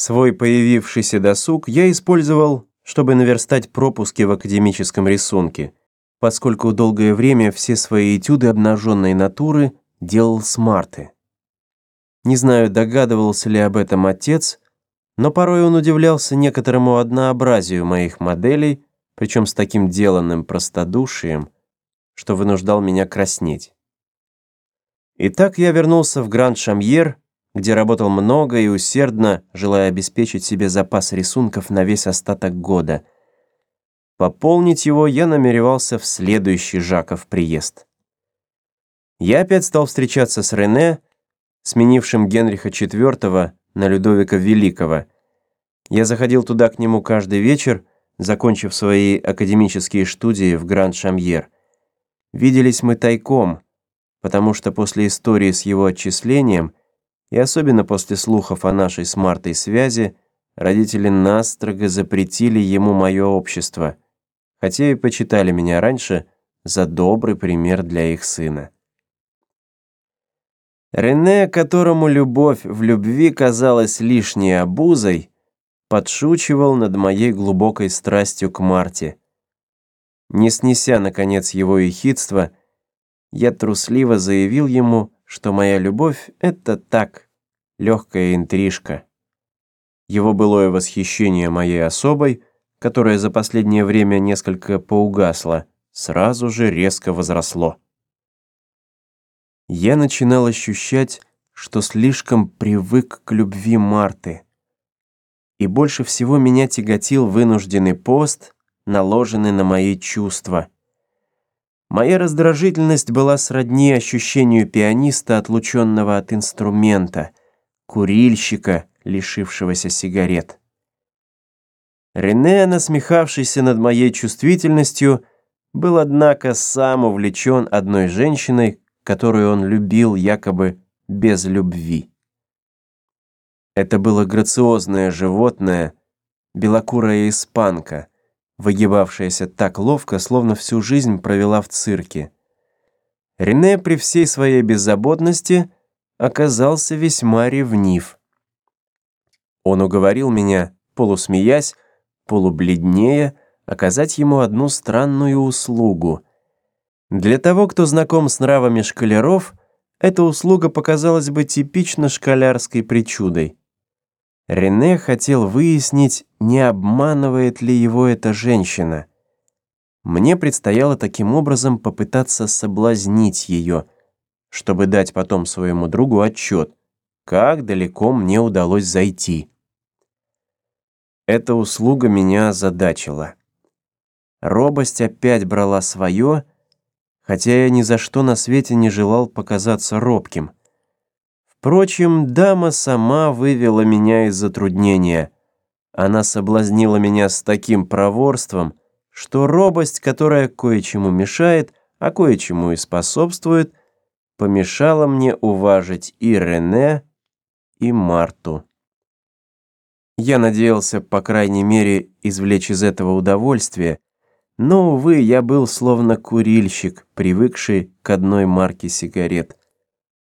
Свой появившийся досуг я использовал, чтобы наверстать пропуски в академическом рисунке, поскольку долгое время все свои этюды обнаженной натуры делал с Марты. Не знаю, догадывался ли об этом отец, но порой он удивлялся некоторому однообразию моих моделей, причем с таким деланным простодушием, что вынуждал меня краснеть. Итак, я вернулся в Гранд-Шамьер где работал много и усердно, желая обеспечить себе запас рисунков на весь остаток года. Пополнить его я намеревался в следующий Жаков приезд. Я опять стал встречаться с Рене, сменившим Генриха IV на Людовика Великого. Я заходил туда к нему каждый вечер, закончив свои академические студии в Гранд-Шамьер. Виделись мы тайком, потому что после истории с его отчислением – и особенно после слухов о нашей с Мартой связи, родители настрого запретили ему мое общество, хотя и почитали меня раньше за добрый пример для их сына. Рене, которому любовь в любви казалась лишней обузой, подшучивал над моей глубокой страстью к Марте. Не снеся, наконец, его ехидства, я трусливо заявил ему, что моя любовь — это так, легкая интрижка. Его былое восхищение моей особой, которое за последнее время несколько поугасло, сразу же резко возросло. Я начинал ощущать, что слишком привык к любви Марты. И больше всего меня тяготил вынужденный пост, наложенный на мои чувства — Моя раздражительность была сродни ощущению пианиста, отлученного от инструмента, курильщика, лишившегося сигарет. Рене, насмехавшийся над моей чувствительностью, был, однако, сам увлечен одной женщиной, которую он любил якобы без любви. Это было грациозное животное, белокурая испанка — выгибавшаяся так ловко, словно всю жизнь провела в цирке. Рене при всей своей беззаботности оказался весьма ревнив. Он уговорил меня, полусмеясь, полубледнее, оказать ему одну странную услугу. Для того, кто знаком с нравами шкалеров, эта услуга показалась бы типично шкалярской причудой. Рене хотел выяснить, не обманывает ли его эта женщина. Мне предстояло таким образом попытаться соблазнить ее, чтобы дать потом своему другу отчет, как далеко мне удалось зайти. Эта услуга меня озадачила. Робость опять брала свое, хотя я ни за что на свете не желал показаться робким — Впрочем, дама сама вывела меня из затруднения. Она соблазнила меня с таким проворством, что робость, которая кое-чему мешает, а кое-чему и способствует, помешала мне уважить и Рене, и Марту. Я надеялся, по крайней мере, извлечь из этого удовольствие, но, увы, я был словно курильщик, привыкший к одной марке сигарет.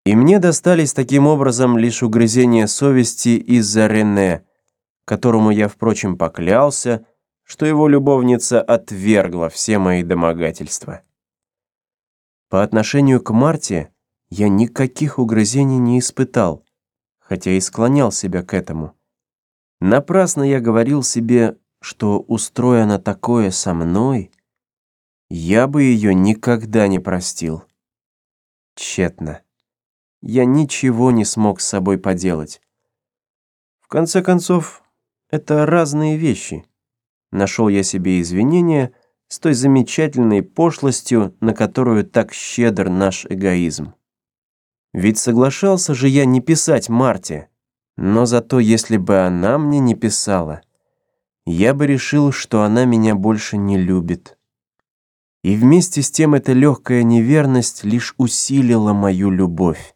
И мне достались таким образом лишь угрызения совести из-за Рене, которому я, впрочем, поклялся, что его любовница отвергла все мои домогательства. По отношению к Марте я никаких угрызений не испытал, хотя и склонял себя к этому. Напрасно я говорил себе, что устроя на такое со мной, я бы ее никогда не простил. Тщетно я ничего не смог с собой поделать. В конце концов, это разные вещи. Нашел я себе извинения с той замечательной пошлостью, на которую так щедр наш эгоизм. Ведь соглашался же я не писать Марте, но зато если бы она мне не писала, я бы решил, что она меня больше не любит. И вместе с тем эта легкая неверность лишь усилила мою любовь.